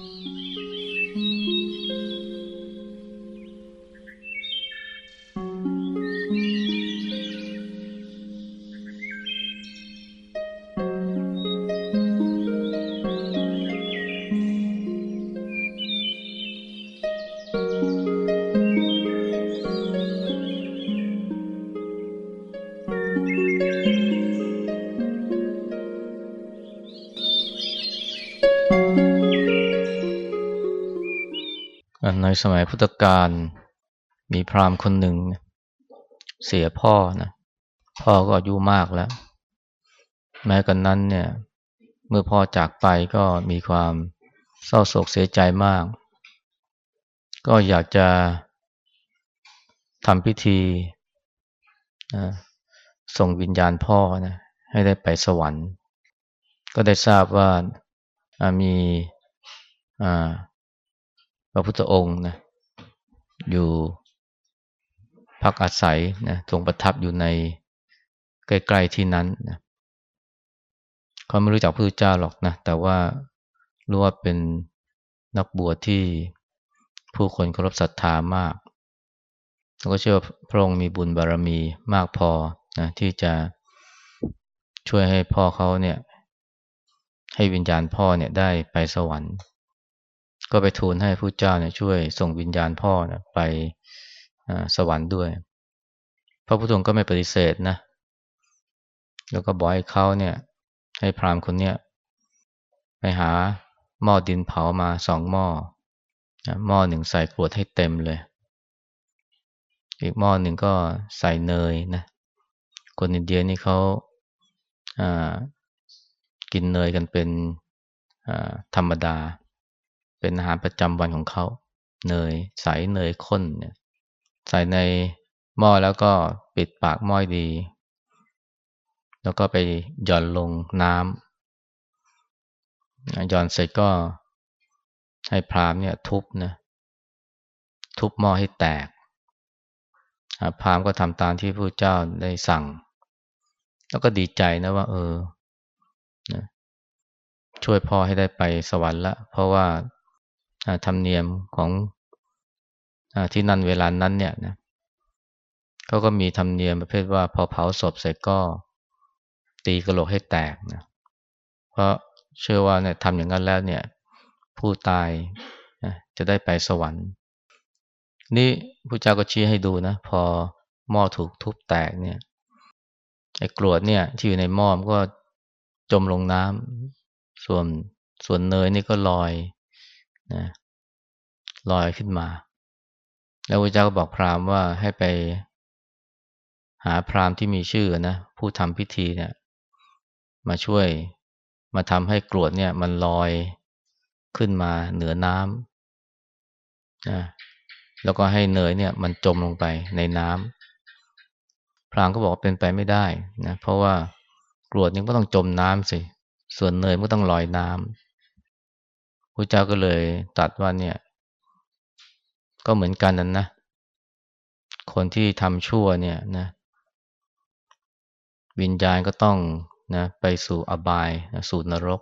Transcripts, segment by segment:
ในสมัยพุทธกาลมีพราหมณ์คนหนึ่ง เสียพ่อนะพ่อก็อายุมากแล้ว แม้กันนั้นเนี่ย เมื่อพ่อจากไปก็มีความเศร้าโศกเสียใจมาก ก็อยากจะทำพิธีนะส่งวิญญาณพ่อนะให้ได้ไปสวรรค์ ก็ได้ทราบว่ามี พระพุทธองค์นะอยู่พักอาศัยนะทรงประทับอยู่ในใกล้ๆที่นั้นนะเขาไม่รู้จักพระพุทธเจ้าหรอกนะ แต่ว่ารู้ว่าเป็นนักบวชที่ผู้คนเคารพศรัทธามาก แล้วก็เชื่อพระองค์มีบุญบารรมีมากพอนะที่จะช่วยให้พ่อเขาเนี่ย ให้วิญญาณพ่อเนี่ยได้ไปสวรรค์ ก็ไปทูลให้ผู้เจ้าเนี่ยช่วยส่งวิญญาณพ่อนะไปสวรรค์ด้วย พระพุทธองค์ก็ไม่ปฏิเสธนะ แล้วก็บอกให้เขาเนี่ย ให้พราหมณ์คนเนี้ยไปหาหม้อดินเผามาสองหม้อหม้อหนึ่งใส่กรวดให้เต็มเลย อีกหม้อหนึ่งก็ใส่เนยนะ คนอินเดียนี่เขากินเนยกันเป็นธรรมดา เป็นอาหารประจำวันของเขาเนยใสเนยข้นเนี่ยใส่ในหม้อแล้วก็ปิดปากหม้อดี แล้วก็ไปหย่อนลงน้ำหย่อนเสร็จก็ให้พรามเนี่ยทุบนะทุบหม้อให้แตกพรามก็ทำตามที่พระเจ้าได้สั่ง แล้วก็ดีใจนะว่า เออช่วยพ่อให้ได้ไปสวรรค์ละเพราะว่า ธรรมเนียมของอที่นั่นเวลานั้นเนี่ยนะเขาก็มีธรรมเนียมประเภทว่าพอเผาศพเสร็จก็ตีกระโหลกให้แตกนะเพราะเชื่อว่าเนี่ยทำอย่างนั้นแล้วเนี่ย ผู้ตายนะจะได้ไปสวรรค์ นี่พระเจ้าก็ชี้ให้ดูนะ พอหม้อถูกทุบแตกเนี่ยไอ้กรวดเนี่ย ที่อยู่ในหม้อมันก็จมลงน้ำส่วนส่วนเนยนี่ก็ลอย นะลอยขึ้นมา แล้วพระเจ้าก็บอกพราหมณ์ว่าให้ไป หาพราหมณ์ที่มีชื่อนะผู้ทำพิธีเนี่ย มาช่วยมาทำให้กรวดเนี่ย มันลอยขึ้นมาเหนือน้ำนะแล้วก็ให้เนยเนี่ย มันจมลงไปในน้ำพรามก็บอกว่าเป็นไปไม่ได้นะเพราะว่ากรวดนี่ก็ต้องจมน้ำสิ ส่วนเนยก็ต้องลอยน้ำระเจ้าก็เลยตัดว่าเนี่ย ก็เหมือนกันนั่นนะ คนที่ทำชั่วเนี่ยนะ วิญญาณก็ต้องนะไปสู่อบายนะสู่นรก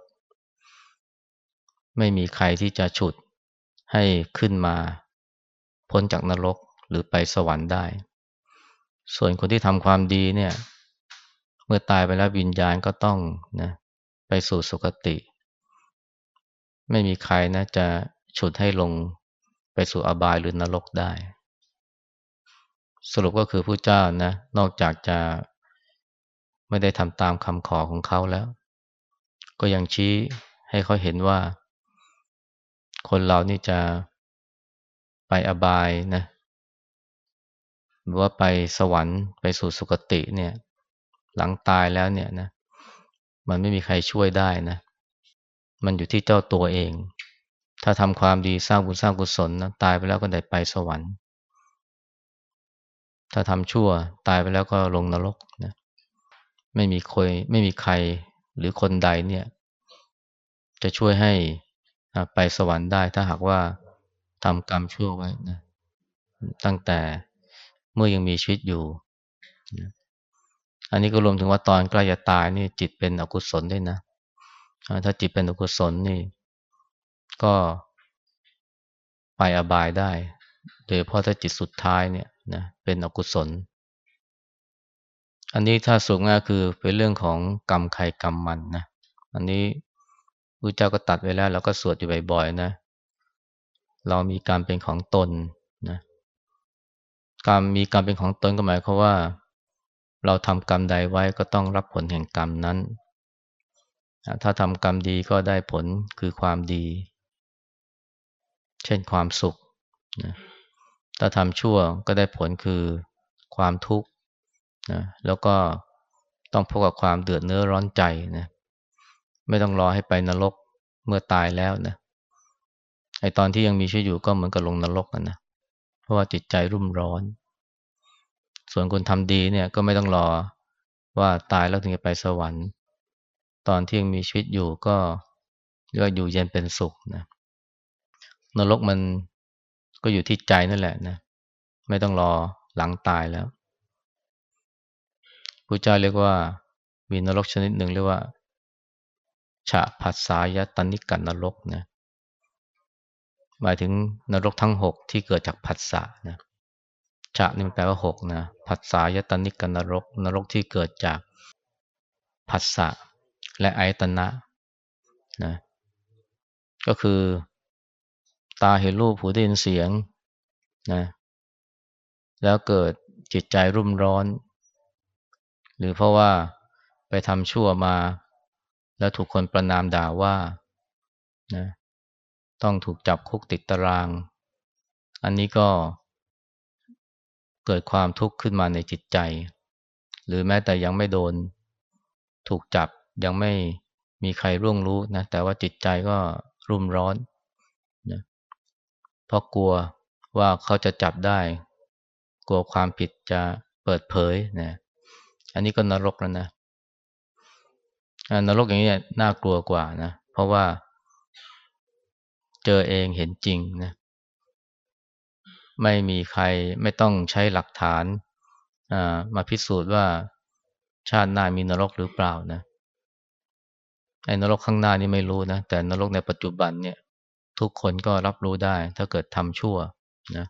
ไม่มีใครที่จะฉุดให้ขึ้นมา พ้นจากนรกหรือไปสวรรค์ได้ ส่วนคนที่ทำความดีเนี่ย เมื่อตายไปแล้ววิญญาณก็ต้องนะไปสู่สุคติ ไม่มีใครนะจะฉุดให้ลงไปสู่อบายหรือนรกได้ สรุปก็คือผู้เจ้านะ นอกจากจะไม่ได้ทำตามคำขอของเขาแล้ว ก็ยังชี้ให้เขาเห็นว่า คนเรานี่จะไปอบายนะหรือว่าไปสวรรค์ไปสู่สุคติเนี่ย หลังตายแล้วเนี่ยนะ มันไม่มีใครช่วยได้นะ มันอยู่ที่เจ้าตัวเอง ถ้าทำความดีสร้างบุญสร้างกุศลนะตายไปแล้วก็ได้ไปสวรรค์ ถ้าทำชั่วตายไปแล้วก็ลงนรกนะไม่มีคยไม่มีใครหรือคนใดเนี่ย จะช่วยให้ไปสวรรค์ได้ ถ้าหากว่าทำกรรมชั่วไว้นะตั้งแต่เมื่อยังมีชีวิตอยู่อันนี้ก็รวมถึงว่าตอนใกล้จะตายนี่จิตเป็นอกุศลด้วยนะ ถ้าจิตเป็นอกุศลนี่ ก็ไปอบายได้ โดยเพราะถ้าจิตสุดท้ายเนี่ยนะเป็นอกุศล อันนี้ถ้าสุงง่ายคือเป็นเรื่องของกรรมใครกรรมมันนะ อันนี้พระเจ้าก็ตัดไว้แล้วเราก็สวดอยู่บ่อยๆนะ เรามีการเป็นของตนนะกรรมมีกรรมเป็นของตนก็หมายความว่า เราทำกรรมใดไว้ก็ต้องรับผลแห่งกรรมนั้น ถ้าทำกรรมดีก็ได้ผลคือความดี เช่นความสุขนะถ้าทำชั่วก็ได้ผลคือความทุกข์นะแล้วก็ต้องพบกับความเดือดเนื้อร้อนใจนะไม่ต้องรอให้ไปนรกเมื่อตายแล้วนะไอตอนที่ยังมีชีวิตอยู่ก็เหมือนกับลงนรกนะเพราะว่าจิตใจรุ่มร้อน ส่วนคนทำดีเนี่ยก็ไม่ต้องรอว่าตายแล้วถึงจะไปสวรรค์ ตอนที่ยังมีชีวิตอยู่ก็เรียกว่าอยู่เย็นเป็นสุขนะนรกมันก็อยู่ที่ใจนั่นแหละนะ ไม่ต้องรอหลังตายแล้วพระเจ้าเรียกว่ามีนรกชนิดหนึ่งเรียกว่าฉะผัสสายตนิกันนรกนะหมายถึงนรกทั้งหกที่เกิดจากผัสสะนะฉะนี่มันแปลว่าหกนะผัสสายตนิกันนรก นรกที่เกิดจากผัสสะ และอายตนะนะก็คือตาเห็นรูปหูได้ยินเสียงนะแล้วเกิดจิตใจรุ่มร้อน หรือเพราะว่าไปทำชั่วมา แล้วถูกคนประนามด่าว่านะต้องถูกจับคุกติดตาราง อันนี้ก็เกิดความทุกข์ขึ้นมาในจิตใจ หรือแม้แต่ยังไม่โดนถูกจับ ยังไม่มีใครร่วงรู้นะแต่ว่าจิตใจก็รุ่มร้อนนะเพราะกลัวว่าเขาจะจับได้ กลัวความผิดจะเปิดเผยนะอันนี้ก็นรกแล้วนะนรกอย่างนี้น่ากลัวกว่านะเพราะว่า เจอเองเห็นจริงนะไม่มีใครไม่ต้องใช้หลักฐานมาพิสูจน์ว่าชาติหน้ามีนรกหรือเปล่านะ ไอ้นรกข้างหน้านี่ไม่รู้นะ แต่นรกในปัจจุบันเนี่ย ทุกคนก็รับรู้ได้ ถ้าเกิดทำชั่วนะ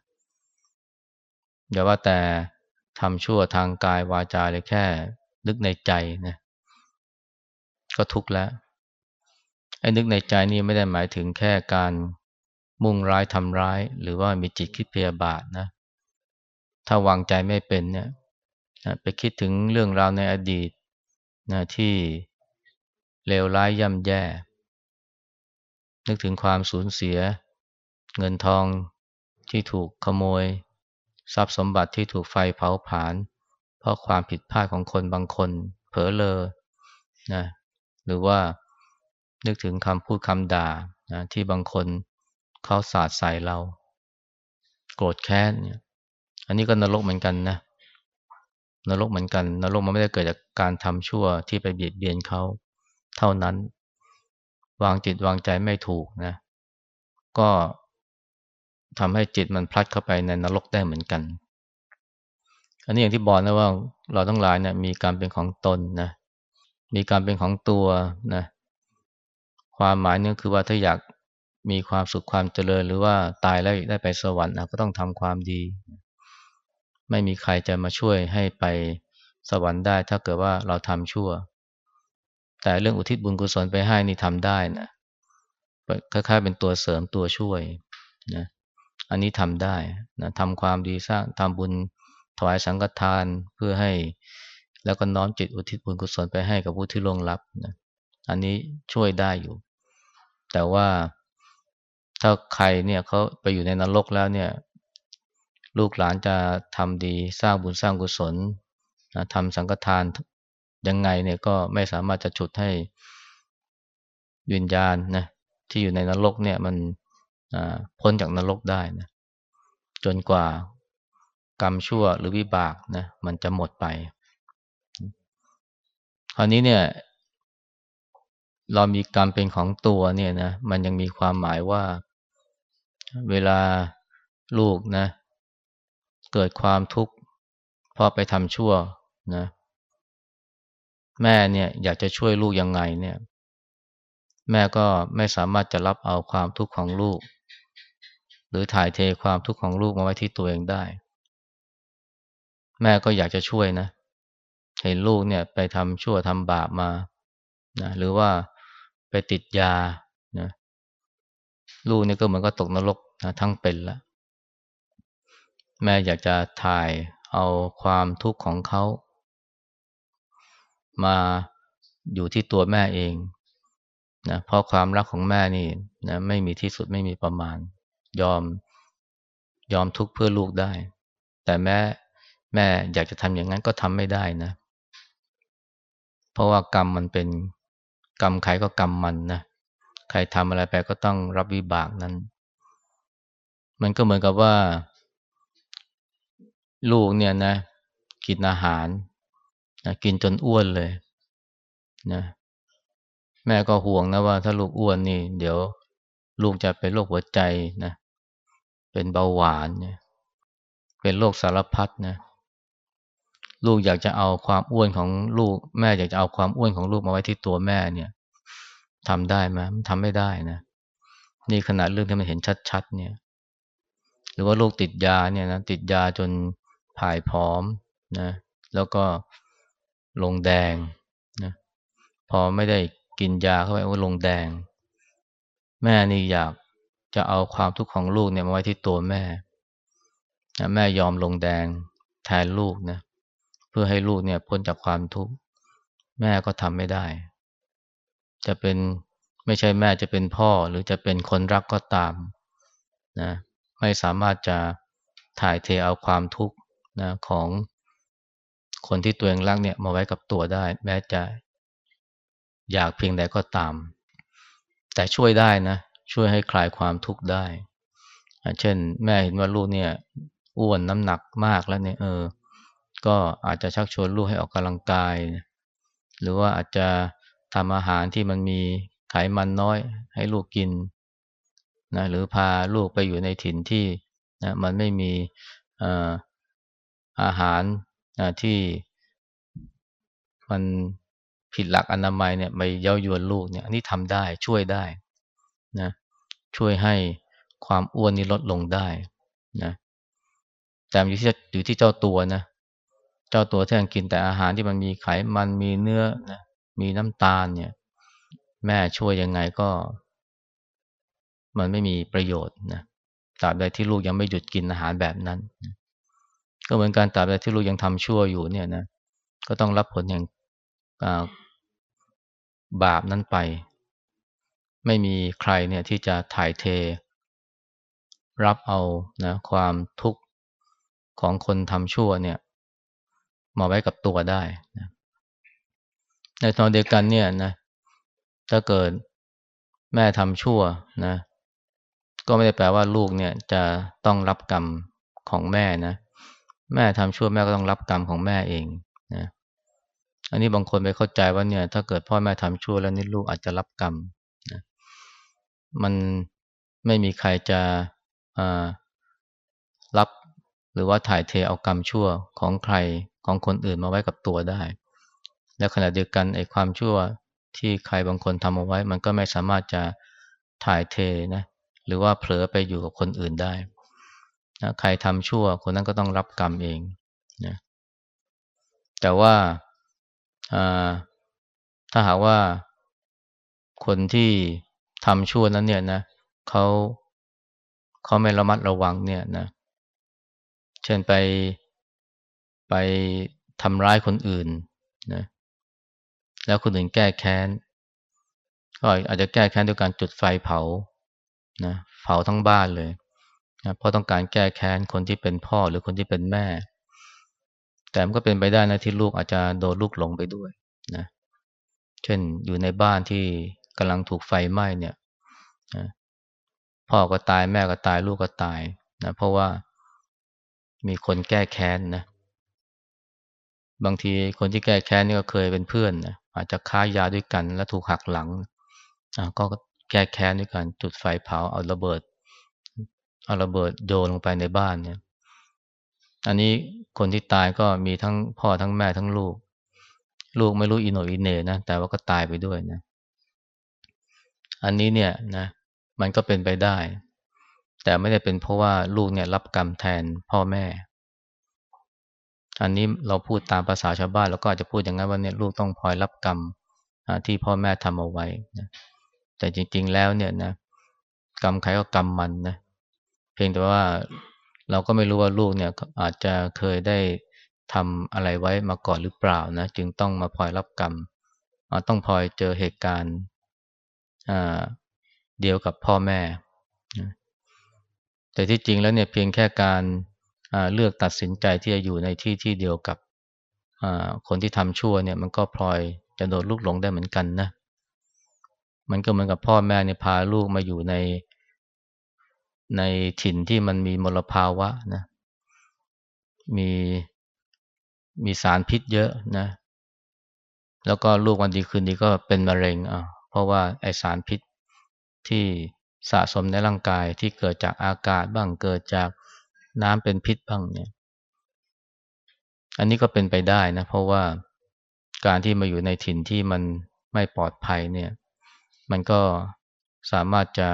อย่าว่าแต่ทำชั่วทางกายวาจาเลยแค่ นึกในใจนะก็ทุกข์แล้วไอ้นึกในใจนี่ไม่ได้หมายถึงแค่การมุ่งร้ายทำร้าย หรือว่ามีจิตคิดพยาบาทนะ ถ้าวางใจไม่เป็นเนี่ยไปคิดถึงเรื่องราวในอดีตนะที่ เลวร้ายย่ำแย่ นึกถึงความสูญเสีย เงินทองที่ถูกขโมย ทรัพย์สมบัติที่ถูกไฟเผาผลาญเพราะความผิดพลาดของคนบางคนเผลอเลอนะหรือว่านึกถึงคำพูดคำด่านะที่บางคนเขาสาดใส่เรา โกรธแค้นเนี่ยอันนี้ก็นรกเหมือนกันนะนรกเหมือนกัน นรกมันไม่ได้เกิดจากการทำชั่วที่ไปเบียดเบียนเขา เท่านั้น วางจิตวางใจไม่ถูกนะ ก็ทำให้จิตมันพลัดเข้าไปในนรกได้เหมือนกัน อันนี้อย่างที่บอกนะว่าเราทั้งหลายเนี่ยมีการเป็นของตนนะ มีการเป็นของตัวนะ ความหมายนึงคือว่าถ้าอยากมีความสุขความเจริญ หรือว่าตายแล้วได้ไปสวรรค์ก็ต้องทำความดี ไม่มีใครจะมาช่วยให้ไปสวรรค์ได้ ถ้าเกิดว่าเราทำชั่ว แต่เรื่องอุทิศบุญกุศลไปให้นี่ทำได้นะคล้ายๆเป็นตัวเสริมตัวช่วยนะอันนี้ทำได้นะทำความดีสร้างทำบุญถวายสังฆทานเพื่อให้ แล้วก็น้อมจิตอุทิศบุญกุศลไปให้กับผู้ที่ล่วงลับนะอันนี้ช่วยได้อยู่ แต่ว่าถ้าใครเนี่ยเขาไปอยู่ในนรกแล้วเนี่ย ลูกหลานจะทำดีสร้างบุญสร้างกุศลนะทำสังฆทาน ยังไงเนี่ยก็ไม่สามารถจะฉุดให้วิญญาณนะที่อยู่ในนรกเนี่ยมันพ้นจากนรกได้นะจนกว่ากรรมชั่วหรือวิบากนะมันจะหมดไป คราวนี้เนี่ย เรามีกรรมเป็นของตัวเนี่ยนะมันยังมีความหมายว่า เวลาลูกนะ เกิดความทุกข์พอไปทำชั่วนะ แม่เนี่ยอยากจะช่วยลูกยังไงเนี่ย แม่ก็ไม่สามารถจะรับเอาความทุกข์ของลูก หรือถ่ายเทความทุกข์ของลูกมาไว้ที่ตัวเองได้ แม่ก็อยากจะช่วยนะ เห็นลูกเนี่ยไปทำชั่วทำบาปมานะหรือว่าไปติดยานะลูกเนี่ยก็เหมือนก็ตกนรกนะทั้งเป็นล้วแม่อยากจะถ่ายเอาความทุกข์ของเขา มาอยู่ที่ตัวแม่เองนะเพราะความรักของแม่นี่นะไม่มีที่สุดไม่มีประมาณ ยอมยอมทุกข์เพื่อลูกได้ แต่แม่แม่อยากจะทำอย่างนั้นก็ทำไม่ได้นะ เพราะว่ากรรมมันเป็นกรรมใครก็กรรมมันนะใครทำอะไรไปก็ต้องรับวิบากนั้น มันก็เหมือนกับว่า ลูกเนี่ยนะกินอาหาร นะกินจนอ้วนเลยนะแม่ก็ห่วงนะว่าถ้าลูกอ้วนนี่ เดี๋ยวลูกจะเป็นโรคหัวใจนะเป็นเบาหวานเนี่ยเป็นโรคสารพัดนะลูกอยากจะเอาความอ้วนของลูก แม่อยากจะเอาความอ้วนของลูกมาไว้ที่ตัวแม่เนี่ยทำได้ไหมมันทำไม่ได้นะนี่ขนาดเรื่องที่มันเห็นชัดๆเนี่ย หรือว่าลูกติดยาเนี่ยนะติดยาจนผายพร้อมนะ แล้วก็ ลงแดงนะพอไม่ได้กินยาเข้าไปว่าลงแดง แม่นี่อยากจะเอาความทุกข์ของลูกเนี่ยมาไว้ที่ตัวแม่แม่ยอมลงแดงแทนลูกนะเพื่อให้ลูกเนี่ยพ้นจากความทุกข์แม่ก็ทำไม่ได้ จะเป็นไม่ใช่แม่จะเป็นพ่อหรือจะเป็นคนรักก็ตามนะไม่สามารถจะถ่ายเทเอาความทุกข์นะของ คนที่ตัวเองรักเนี่ยมาไว้กับตัวได้ แม้จะอยากเพียงใดก็ตาม แต่ช่วยได้นะ ช่วยให้คลายความทุกข์ได้ เช่น แม่เห็นว่าลูกเนี่ยอ้วนน้ำหนักมากแล้วเนี่ยเออ ก็อาจจะชักชวนลูกให้ออกกำลังกาย หรือว่าอาจจะทำอาหารที่มันมีไขมันน้อย ให้ลูกกินนะหรือพาลูกไปอยู่ในถิ่นที่นะมันไม่มีอาหาร ที่มันผิดหลักอนามัยเนี่ยไปเย้ายวนลูกเนี่ยอันนี้ทำได้ช่วยได้นะช่วยให้ความอ้วนนี้ลดลงได้นะแต่อยู่ที่อยู่ที่เจ้าตัวนะเจ้าตัวที่ยังกินแต่อาหารที่มันมีไขมันมีเนื้อนะมีน้ำตาลเนี่ย แม่ช่วยยังไงก็ มันไม่มีประโยชน์นะตราบใดที่ลูกยังไม่หยุดกินอาหารแบบนั้น ก็เหมือนการตราบใดที่ลูกยังทำชั่วอยู่เนี่ยนะก็ต้องรับผลแห่งบาปนั้นไป ไม่มีใครเนี่ยที่จะถ่ายเท รับเอานะความทุกข์ของคนทำชั่วเนี่ยมาไว้กับตัวได้นะในตอนเดียวกันเนี่ยนะถ้าเกิดแม่ทำชั่วนะ ก็ไม่ได้แปลว่าลูกเนี่ยจะต้องรับกรรมของแม่นะ แม่ทำชั่วแม่ก็ต้องรับกรรมของแม่เองนะอันนี้บางคนไปเข้าใจว่าเนี่ย ถ้าเกิดพ่อแม่ทำชั่วแล้วนี่ลูกอาจจะรับกรรมนะมันไม่มีใครจะรับหรือว่าถ่ายเทเอากรรมชั่วของใครของคนอื่นมาไว้กับตัวได้ และขณะเดียวกันไอ้ความชั่วที่ใครบางคนทำเอาไว้ มันก็ไม่สามารถจะถ่ายเทนะหรือว่าเผลอไปอยู่กับคนอื่นได้ นะใครทำชั่วคนนั้นก็ต้องรับกรรมเองนะแต่ว่าถ้าหากว่าคนที่ทำชั่วนั้นเนี่ยนะเขาเขาไม่ระมัดระวังเนี่ยนะเช่นไปไปทำร้ายคนอื่นนะแล้วคนอื่นแก้แค้นก็อาจจะแก้แค้นด้วยการจุดไฟเผานะเผาทั้งบ้านเลย เพราะต้องการแก้แค้นคนที่เป็นพ่อหรือคนที่เป็นแม่ แต่มันก็เป็นไปได้นะที่ลูกอาจจะโดนลูกหลงไปด้วยนะเช่นอยู่ในบ้านที่กำลังถูกไฟไหม้เนี่ยนะพ่อก็ตายแม่ก็ตายลูกก็ตายนะเพราะว่ามีคนแก้แค้นนะบางทีคนที่แก้แค้นนี่ก็เคยเป็นเพื่อนนะอาจจะค้ายาด้วยกัน แล้วถูกหักหลังก็แก้แค้นด้วยกันจุดไฟเผาเอาระเบิด เอาระเบิดโยนลงไปในบ้านเนี่ย อันนี้คนที่ตายก็มีทั้งพ่อทั้งแม่ทั้งลูก ลูกไม่รู้อีโหน่อีเหน่นะ แต่ว่าก็ตายไปด้วยนะ อันนี้เนี่ยนะ มันก็เป็นไปได้ แต่ไม่ได้เป็นเพราะว่าลูกเนี่ยรับกรรมแทนพ่อแม่ อันนี้เราพูดตามภาษาชาวบ้านเราก็อาจจะพูดอย่างนั้นว่าเนี่ยลูกต้องพลอยรับกรรมที่พ่อแม่ทำเอาไว้นะแต่จริง ๆ แล้วเนี่ยนะกรรมใครก็กรรมมันนะเพียงแต่ว่าเราก็ไม่รู้ว่าลูกเนี่ยอาจจะเคยได้ทำอะไรไว้มาก่อนหรือเปล่านะ จึงต้องมาพลอยรับกรรมต้องพลอยเจอเหตุการณ์เดียวกับพ่อแม่ แต่ที่จริงแล้วเนี่ยเพียงแค่การเลือกตัดสินใจที่จะอยู่ในที่ที่เดียวกับคนที่ทำชั่วเนี่ย มันก็พลอยจะโดนลูกหลงได้เหมือนกันนะ มันก็เหมือนกับพ่อแม่เนี่ยพาลูกมาอยู่ใน ในถิ่นที่มันมีมลภาวะนะมีมีสารพิษเยอะนะ แล้วก็ลูกวันดีคืนดีก็เป็นมะเร็งอะเพราะว่าไอสารพิษที่สะสมในร่างกายที่เกิดจากอากาศบ้างเกิดจากน้ำเป็นพิษบ้างเนี่ย อันนี้ก็เป็นไปได้นะ เพราะว่าการที่มาอยู่ในถิ่นที่มันไม่ปลอดภัยเนี่ย มันก็สามารถจะ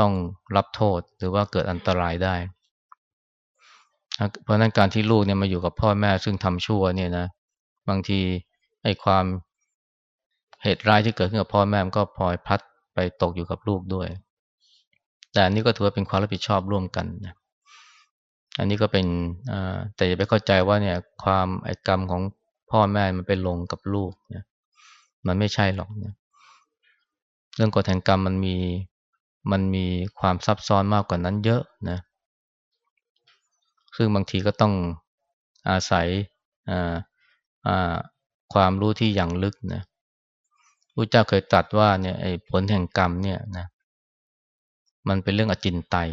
ต้องรับโทษหรือว่าเกิดอันตรายได้ เพราะนั้นการที่ลูกเนี่ยมาอยู่กับพ่อแม่ซึ่งทำชั่วเนี่ยนะบางทีไอ้ความเหตุร้ายที่เกิดขึ้นกับพ่อแม่มก็พลอยพัดไปตกอยู่กับลูกด้วย แต่อันนี้ก็ถือว่าเป็นความรับผิดชอบร่วมกันนะอันนี้ก็เป็นแต่อย่าไปเข้าใจว่าเนี่ยความไอ้กรรมของพ่อแม่มันไปลงกับลูกนี่ยมันไม่ใช่หรอกนะเรื่องกฎแห่งกรรมมันมี มันมีความซับซ้อนมากกว่านั้นเยอะนะซึ่งบางทีก็ต้องอาศัยความรู้ที่อย่างลึกนะพระเจ้าเคยตรัสว่าเนี่ยไอ้ผลแห่งกรรมเนี่ยนะมันเป็นเรื่องอจินไตย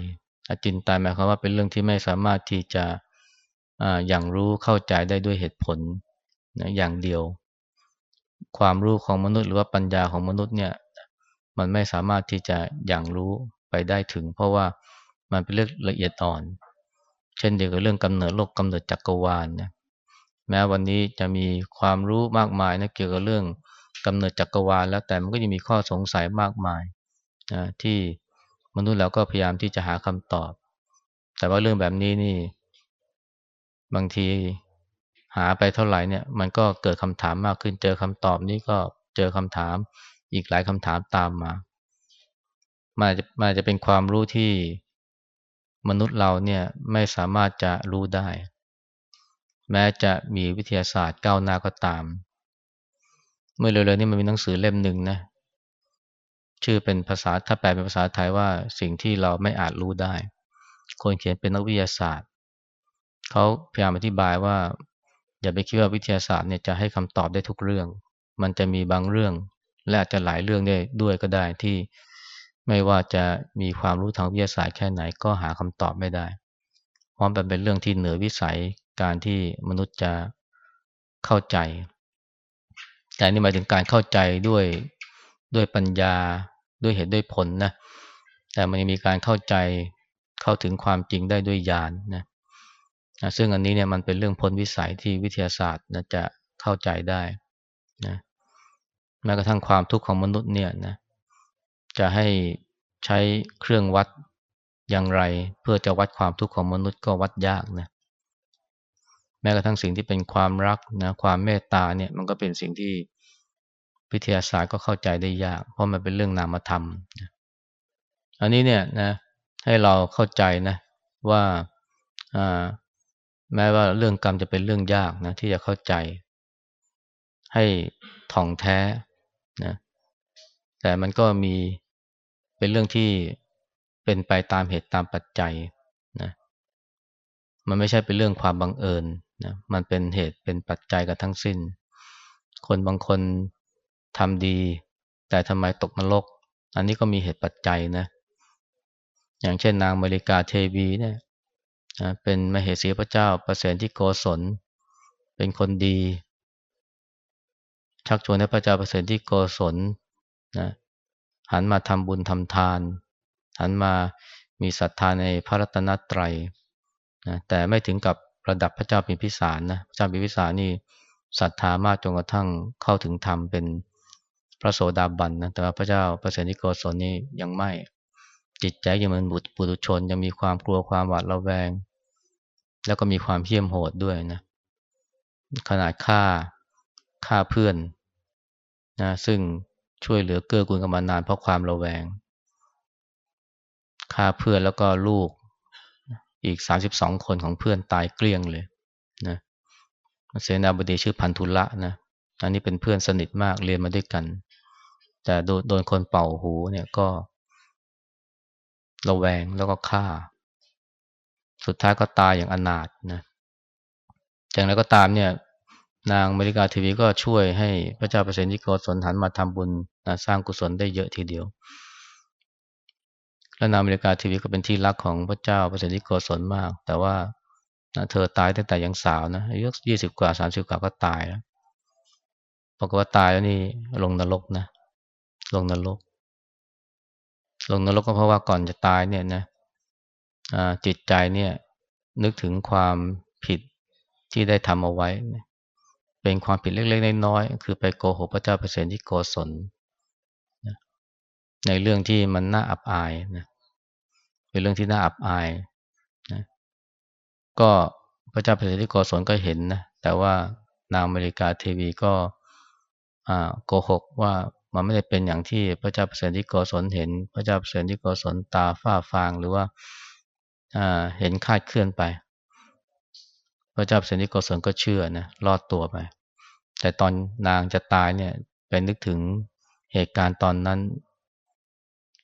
อจินไตยหมายความว่าเป็นเรื่องที่ไม่สามารถที่จะอย่างรู้เข้าใจได้ด้วยเหตุผลนะอย่างเดียว ความรู้ของมนุษย์หรือว่าปัญญาของมนุษย์เนี่ย มันไม่สามารถที่จะอย่างรู้ไปได้ถึง เพราะว่ามันเป็นเรื่องละเอียดอ่อน เช่นเดียวกับเรื่องกำเนิดโลกกำเนิดจักรวาลนะแม้วันนี้จะมีความรู้มากมายนะเกี่ยวกับเรื่องกำเนิดจักรวาลแล้วแต่มันก็ยังมีข้อสงสัยมากมายนะที่มนุษย์เราก็พยายามที่จะหาคำตอบ แต่ว่าเรื่องแบบนี้นี่ บางทีหาไปเท่าไหร่เนี่ย มันก็เกิดคำถามมากขึ้น เจอคำตอบนี้ก็เจอคำถาม อีกหลายคำถามตามมามันจะมันจะเป็นความรู้ที่มนุษย์เราเนี่ยไม่สามารถจะรู้ได้ แม้จะมีวิทยาศาสตร์ก้าวหน้าก็ตาม เมื่อเร็วๆนี้มันมีหนังสือเล่มหนึ่งนะชื่อเป็นภาษาถ้าแปลเป็นภาษาไทยว่าสิ่งที่เราไม่อาจรู้ได้ คนเขียนเป็นนักวิทยาศาสตร์เขาพยายามอธิบายว่า อย่าไปคิดว่าวิทยาศาสตร์เนี่ยจะให้คำตอบได้ทุกเรื่อง มันจะมีบางเรื่อง และอาจจะหลายเรื่องได้ด้วยก็ได้ที่ไม่ว่าจะมีความรู้ทางวิทยาศาสตร์แค่ไหนก็หาคำตอบไม่ได้ เพราะมันเป็นเรื่องที่เหนือวิสัยการที่มนุษย์จะเข้าใจ แต่นี่หมายถึงการเข้าใจด้วยด้วยปัญญาด้วยเหตุด้วยผลนะ แต่มันยังมีการเข้าใจเข้าถึงความจริงได้ด้วยญาณนนะซึ่งอันนี้เนี่ยมันเป็นเรื่องพ้นวิสัยที่วิทยาศาสตร์นะจะเข้าใจได้นะ แม้กระทั่งความทุกข์ของมนุษย์เนี่ยนะจะให้ใช้เครื่องวัดอย่างไร เพื่อจะวัดความทุกข์ของมนุษย์ก็วัดยากนะแม้กระทั่งสิ่งที่เป็นความรักนะความเมตตาเนี่ยมันก็เป็นสิ่งที่วิทยาศาสตร์ก็เข้าใจได้ยาก เพราะมันเป็นเรื่องนามธรรมอันนี้เนี่ยนะให้เราเข้าใจนะว่าแม้ว่าเรื่องกรรมจะเป็นเรื่องยากนะที่จะเข้าใจ ให้ท่องแท้ นะแต่มันก็มีเป็นเรื่องที่เป็นไปตามเหตุตามปัจจัยนะมันไม่ใช่เป็นเรื่องความบังเอิญนะมันเป็นเหตุเป็นปัจจัยกันทั้งสิ้น คนบางคนทำดี แต่ทำไมตกนรก อันนี้ก็มีเหตุปัจจัยนะอย่างเช่นนางมาริกาเทวีเนี่ยเป็นมเหสีพระเจ้าประเสริฐที่โกศล เป็นคนดี ชักชวนให้พระเจ้าประเสริฐที่โกศลนะหันมาทำบุญทำทาน หันมามีศรัทธาในพระรัตนตรัยนะแต่ไม่ถึงกับระดับพระเจ้าปิมพิสารนะพระเจ้าปิมพิสารนี่ศรัทธามากจนกระทั่งเข้าถึงธรรมเป็นพระโสดาบันนะแต่ว่าพระเจ้าประเสริฐที่โกศลนี่ยังไม่จิตใจยังเหมันบุตรปุถุชนยังมีความกลัวความหวาดระแวง แล้วก็มีความเพี้ยมโหดด้วยนะขนาดฆ่าฆ่าเพื่อน นะซึ่งช่วยเหลือเกื้อกูลกันมานานเพราะความระแวงฆ่าเพื่อนแล้วก็ลูกอีกสามสิบสองคนของเพื่อนตายเกลี้ยงเลยนะเสนาบดีชื่อพันธุละนะอันนี้เป็นเพื่อนสนิทมากเรียนมาด้วยกัน แต่โดนคนเป่าหูเนี่ยก็ ระแวงแล้วก็ฆ่า สุดท้ายก็ตายอย่างอนาถนะอย่างไรก็ตามเนี่ย นางมริกาทีวีก็ช่วยให้พระเจ้าเปรตที่โกศลหันมาทำบุญนะสร้างกุศลได้เยอะทีเดียว และนางมริกาทีวีก็เป็นที่รักของพระเจ้าเปรตที่โกศลมาก แต่ว่าเธอตายตั้งแต่ยังสาวนะอายุยี่สิบกว่าสามสิบกว่าก็ตายแล้วปรากฏว่าตายแล้วนี่ลงนรกนะ ลงนรก ลงนรกก็เพราะว่าก่อนจะตายเนี่ยนะจิตใจเนี่ยนึกถึงความผิดที่ได้ทำเอาไว้ เป็นความผิดเล็กๆน้อยๆคือไปโกหกพระเจ้าเปรตที่โกศลในเรื่องที่มันน่าอับอายนะเป็นเรื่องที่น่าอับอายนะก็พระเจ้าเปรตที่โกศลก็เห็นนะแต่ว่านางอเมริกาเทวีก็โกหกว่ามันไม่ได้เป็นอย่างที่พระเจ้าเปรตที่โกศลเห็น พระเจ้าเปรตที่โกศลตาฝ้าฟางหรือว่าเห็นคาดเคลื่อนไป พระเจ้าเปรตที่โกศลก็เชื่อนะรอดตัวไป แต่ตอนนางจะตายเนี่ยไปนึกถึงเหตุการณ์ตอนนั้น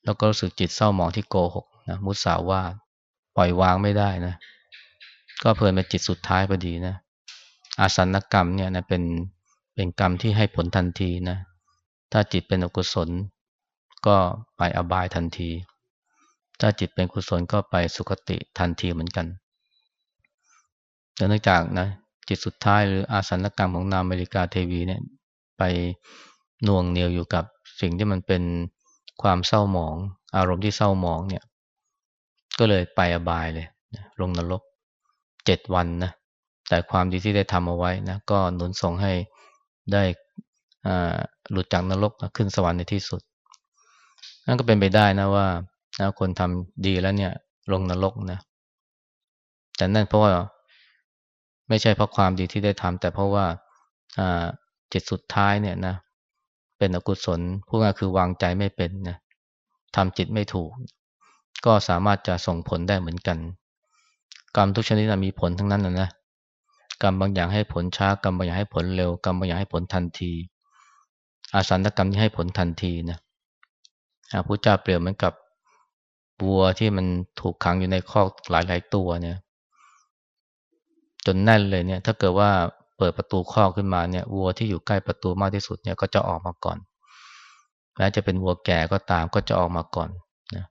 แล้วก็รู้สึกจิตเศร้าหมองที่โกหกนะมุสาวาปล่อยวางไม่ได้นะ ก็เพลินเป็นจิตสุดท้ายพอดีนะอาสันกรรมเนี่ยนะเป็นเป็นกรรมที่ให้ผลทันทีนะ ถ้าจิตเป็นอกุศล ก็ไปอบายทันที ถ้าจิตเป็นกุศลก็ไปสุคติทันทีเหมือนกัน แต่เนื่องจากนะจิตสุดท้ายหรืออาสันกรรมของนามอเมริกาเทวีเนี่ยไปน่วงเหนียวอยู่กับสิ่งที่มันเป็นความเศร้าหมอง อารมณ์ที่เศร้าหมองเนี่ย ก็เลยไปอบายเลยลงนรกเจ็ดวันนะแต่ความดีที่ได้ทำเอาไว้นะก็หนุนส่งให้ได้หลุดจากนรกขึ้นสวรรค์ในที่สุด นั่นก็เป็นไปได้นะว่านะคนทำดีแล้วเนี่ยลงนรกนะแต่นั่นเพราะว่า ไม่ใช่เพราะความดีที่ได้ทำแต่เพราะว่าจิตสุดท้ายเนี่ยนะเป็นอกุศลพูดง่ายคือวางใจไม่เป็นนะทำจิตไม่ถูก ก็สามารถจะส่งผลได้เหมือนกัน กรรมทุกชนิดมีผลทั้งนั้นนะนะกรรมบางอย่างให้ผลช้ากรรมบางอย่างให้ผลเร็วกรรมบางอย่างให้ผลทันที อาสันตกรรมที่ให้ผลทันทีนะพระพุทธเจ้าเปรียบเหมือนกับวัวที่มันถูกขังอยู่ในคอกหลายๆตัวเนี่ย จนแน่นเลยเนี่ย ถ้าเกิดว่าเปิดประตูคอกขึ้นมาเนี่ยวัวที่อยู่ใกล้ประตูมากที่สุดเนี่ยก็จะออกมาก่อนแม้จะเป็นวัวแก่ก็ตามก็จะออกมาก่อนนะ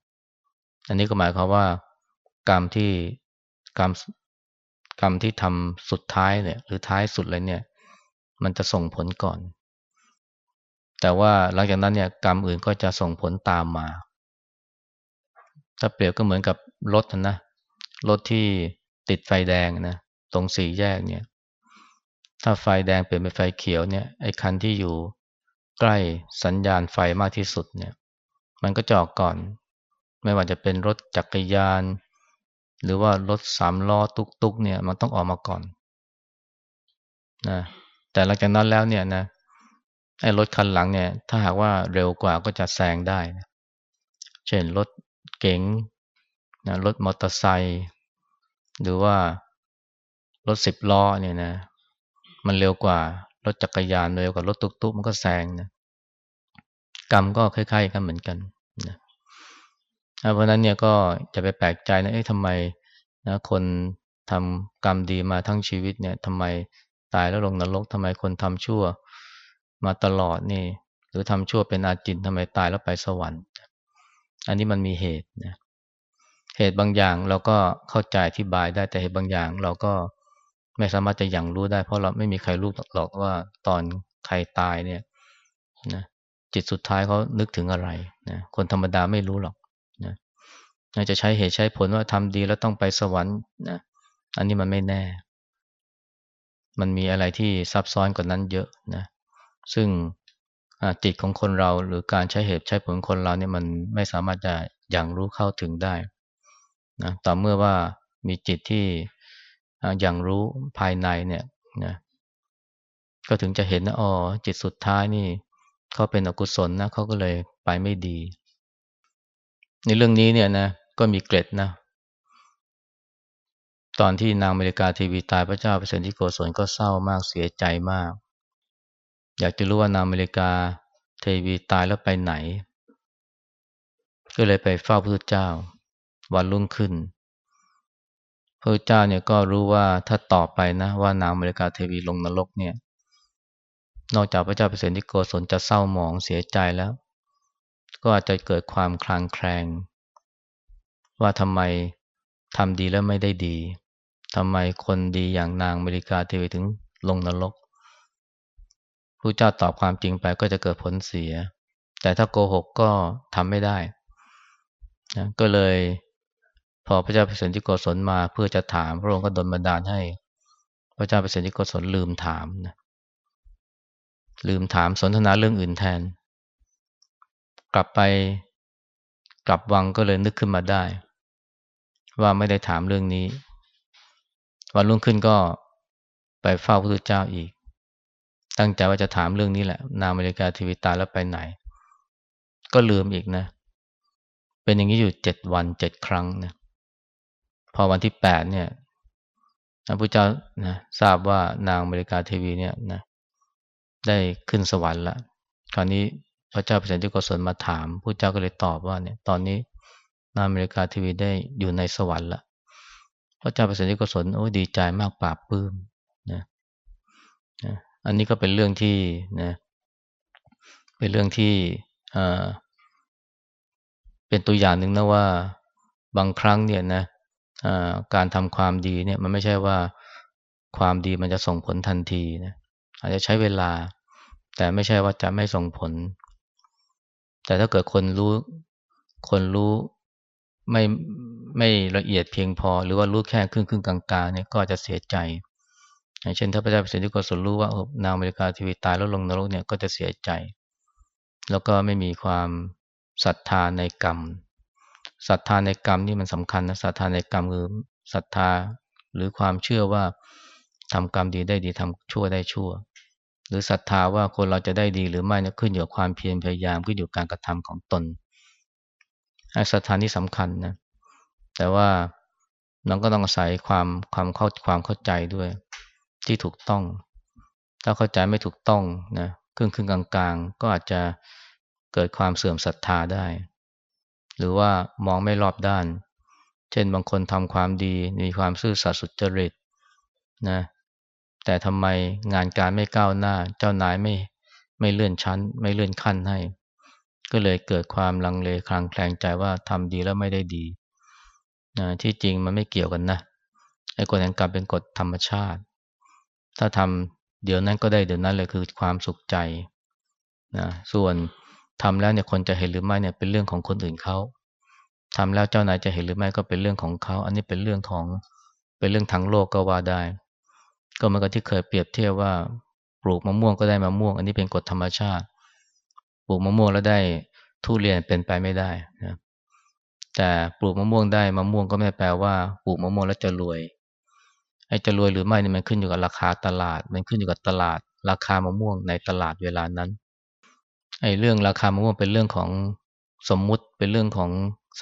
อันนี้ก็หมายความว่า กรรมที่กรรมกรรมที่ทำสุดท้ายเนี่ย หรือท้ายสุดเลยเนี่ย มันจะส่งผลก่อน แต่ว่าหลังจากนั้นเนี่ย กรรมอื่นก็จะส่งผลตามมา ถ้าเปรียบก็เหมือนกับรถนะรถที่ติดไฟแดงนะ ตรงสี่แยกเนี่ย ถ้าไฟแดงเปลี่ยนเป็นไฟเขียวเนี่ยไอ้คันที่อยู่ใกล้สัญญาณไฟมากที่สุดเนี่ย มันก็จะออกก่อน ไม่ว่าจะเป็นรถจักรยาน หรือว่ารถสามล้อตุกๆเนี่ยมันต้องออกมาก่อนนะแต่หลังจากนั้นแล้วเนี่ยนะไอ้รถคันหลังเนี่ย ถ้าหากว่าเร็วกว่าก็จะแซงได้นะเช่นรถเก๋งนะรถมอเตอร์ไซค์หรือว่า รถสิบล้อเนี่ยนะ มันเร็วกว่ารถจักรยานเร็วกว่ารถตุ๊กๆมันก็แซงนะกรรมก็คล้ายๆกันเหมือนกันนะเพราะนั้นเนี่ยก็จะไปแปลกใจนะเอ๊ะทำไมนะคนทำกรรมดีมาทั้งชีวิตเนี่ยทำไมตายแล้วลงนรกทำไมคนทำชั่วมาตลอดนี่ หรือทำชั่วเป็นอาจินทำไมตายแล้วไปสวรรค์ อันนี้มันมีเหตุนะเหตุบางอย่างเราก็เข้าใจอธิบายได้แต่เหตุบางอย่างเราก็ ไม่สามารถจะยังรู้ได้ เพราะเราไม่มีใครรู้หรอกว่าตอนใครตายเนี่ยนะจิตสุดท้ายเขานึกถึงอะไรนะคนธรรมดาไม่รู้หรอกนะจะใช้เหตุใช้ผลว่าทำดีแล้วต้องไปสวรรค์นะอันนี้มันไม่แน่ มันมีอะไรที่ซับซ้อนกว่านั้นเยอะนะ ซึ่งจิตของคนเราหรือการใช้เหตุใช้ผลคนเราเนี่ยมันไม่สามารถจะอย่างรู้เข้าถึงได้นะต่อเมื่อว่ามีจิตที่ อย่างรู้ภายในเนี่ยนะก็ถึงจะเห็นนะอ๋อจิตสุดท้ายนี่เขาเป็นอกุศลนะเขาก็เลยไปไม่ดี ในเรื่องนี้เนี่ยนะก็มีเกร็ดนะ ตอนที่นางอเมริกาทีวีตายพระเจ้าเปรตที่โกศลก็เศร้ามากเสียใจมาก อยากจะรู้ว่านางอเมริกาเทวีตายแล้วไปไหน ก็เลยไปเฝ้าพระเจ้า วันรุ่งขึ้น พระเจ้าเนี่ยก็รู้ว่าถ้าตอบไปนะว่านางอเมริกาเทวีลงนรกเนี่ย นอกจากพระเจ้าเปรตที่โกศลจะเศร้าหมองเสียใจแล้ว ก็อาจจะเกิดความคลางแคลง ว่าทำไมทำดีแล้วไม่ได้ดีทำไมคนดีอย่างนางอเมริกาเทวีถึงลงนรกผู้เจ้าตอบความจริงไปก็จะเกิดผลเสีย แต่ถ้าโกหกก็ทำไม่ได้นะก็เลย พอพระเจ้าเปรตที่โกศลมาเพื่อจะถาม พระองค์ก็ดลบันดาลให้ พระเจ้าเปรตที่โกศลลืมถามนะลืมถามสนทนาเรื่องอื่นแทน กลับไปกลับวังก็เลยนึกขึ้นมาได้ ว่าไม่ได้ถามเรื่องนี้ วันรุ่งขึ้นก็ไปเฝ้าพระพุทธเจ้าอีก ตั้งใจว่าจะถามเรื่องนี้แหละ นาเมริกาทีวีตาแล้วไปไหน ก็ลืมอีกนะ เป็นอย่างนี้อยู่เจ็ดวันเจ็ดครั้งนะ พอวันที่แปดเนี่ยพระพุทธเจ้านะทราบว่านางเมริกาทีวีเนี่ยนะได้ขึ้นสวรรค์ล้วคราวนี้พระเจ้าเปรตที่กศลมาถามพระเจ้าก็เลยตอบว่าเนี่ยตอนนี้นางเมริกาทีวีได้อยู่ในสวรรค์ล้วพระเจ้าประสิทธิโกศลโอ้ดีใจมากปราบปลื้มนะนะอันนี้ก็เป็นเรื่องที่นะเป็นเรื่องที่อ่าเป็นตัวอย่างหนึ่งนะว่าบางครั้งเนี่ยนะ การทำความดีเนี่ยมันไม่ใช่ว่าความดีมันจะส่งผลทันทีนะอาจจะใช้เวลา แต่ไม่ใช่ว่าจะไม่ส่งผล แต่ถ้าเกิดคนรู้คนรู้ไม่ไม่ละเอียดเพียงพอ หรือว่ารู้แค่ครึ่งครึ่งกลางๆเนี่ยก็จะเสียใจอย่างเช่นถ้าพระเจ้าเปรตที่กศลรู้ว่านางอเมริกาทีวีตายแล้วลงนรกเนี่ยก็จะเสียใจ แล้วก็ไม่มีความศรัทธาในกรรม ศรัทธาในกรรมนี่มันสำคัญนะศรัทธาในกรรมคือศรัทธาหรือความเชื่อว่าทำกรรมดีได้ดีทำชั่วได้ชั่ว หรือศรัทธาว่าคนเราจะได้ดีหรือไม่นี่ยขึ้นอยู่กับความเพียรพยายามขึ้นอยู่การกระทำของตนศรัทธานี่สำคัญนะแต่ว่าเราก็ต้องอาศัยความความเข้าความเข้าใจด้วย ที่ถูกต้อง ถ้าเข้าใจไม่ถูกต้องนะครึ่งครึ่งกลางๆ ก็อาจจะเกิดความเสื่อมศรัทธาได้ หรือว่ามองไม่รอบด้าน เช่นบางคนทำความดีมีความซื่อสัตย์สุจริตนะแต่ทำไมงานการไม่ก้าวหน้า เจ้านายไม่ไม่เลื่อนชั้น ไม่เลื่อนขั้นให้ ก็เลยเกิดความลังเลคลางแคลงใจว่าทำดีแล้วไม่ได้ดีนะที่จริงมันไม่เกี่ยวกันนะไอ้กฎแห่งกรรมเป็นกฎธรรมชาติ ถ้าทำเดี๋ยวนั้นก็ได้เดี๋ยวนั้นเลยคือความสุขใจนะส่วน ทำแล้วเนี่ยคนจะเห็นหรือไม่เนี่ยเป็นเรื่องของคนอื่นเขาทำแล้วเจ้านายจะเห็นหรือไม่ก็เป็นเรื่องของเขา อันนี้เป็นเรื่องของเป็นเรื่องทางโลกก็ว่าได้ ก็เหมือนกับที่เคยเปรียบเทียบว่าปลูกมะม่วงก็ได้มะม่วง อันนี้เป็นกฎธรรมชาติ ปลูกมะม่วงแล้วได้ทุเรียนเป็นไปไม่ได้นะแต่ปลูกมะม่วงได้มะม่วงก็ไม่แปลว่าปลูกมะม่วงแล้วจะรวยไอ้จะรวยหรือไม่นี่มันขึ้นอยู่กับราคาตลาด มันขึ้นอยู่กับตลาด ราคามะม่วงในตลาดเวลานั้น ไอ้เรื่องราคามะม่วงเป็นเรื่องของสมมุติเป็นเรื่องของ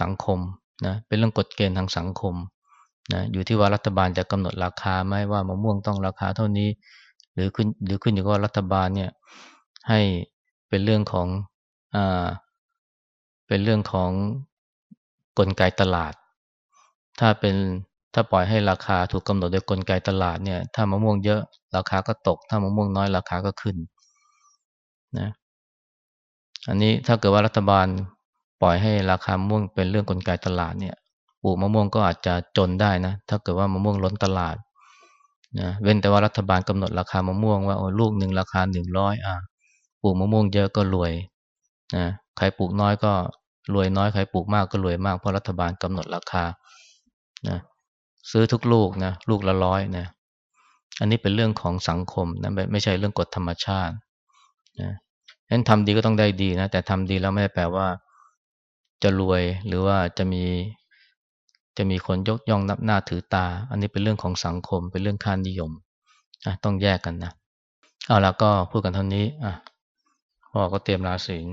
สังคมนะเป็นเรื่องกฎเกณฑ์ทางสังคมนะอยู่ที่ว่ารัฐบาลจะกำหนดราคาไหมว่ามะม่วงต้องราคาเท่านี้ หรือขึ้นหรือขึ้นอยู่กับว่ารัฐบาลเนี่ยให้เป็นเรื่องของอ่าเป็นเรื่องของกลไกตลาด ถ้าเป็นถ้าปล่อยให้ราคาถูกกำหนดโดยกลไกตลาดเนี่ย ถ้ามะม่วงเยอะราคาก็ตก ถ้ามะม่วงน้อยราคาก็ขึ้นนะ อันนี้ถ้าเกิดว่ารัฐบาลปล่อยให้ราคามะม่วงเป็นเรื่องกลไกตลาดเนี่ยปลูกมะม่วงก็อาจจะจนได้นะ ถ้าเกิดว่ามะม่วงล้นตลาดนะเว้นแต่ว่ารัฐบาลกำหนดราคามะม่วงว่าโอ้ลูกหนึ่งราคาหนึ่งร้อยอะปลูกมะม่วงเยอะก็รวยนะใครปลูกน้อยก็รวยน้อยใครปลูกมากก็รวยมากเพราะรัฐบาลกำหนดราคานะซื้อทุกลูกนะลูกละร้อยนะอันนี้เป็นเรื่องของสังคมนะไม่ใช่เรื่องกฎธรรมชาตินะ นั้นทำดีก็ต้องได้ดีนะ แต่ทำดีแล้วไม่ได้แปลว่า จะรวยหรือว่าจะมีจะมีคนยกย่องนับหน้าถือตา อันนี้เป็นเรื่องของสังคม เป็นเรื่องค่านิยมอะต้องแยกกันนะ เอาแล้วก็พูดกันเท่านี้อะพ่อก็เตรียมลาศีล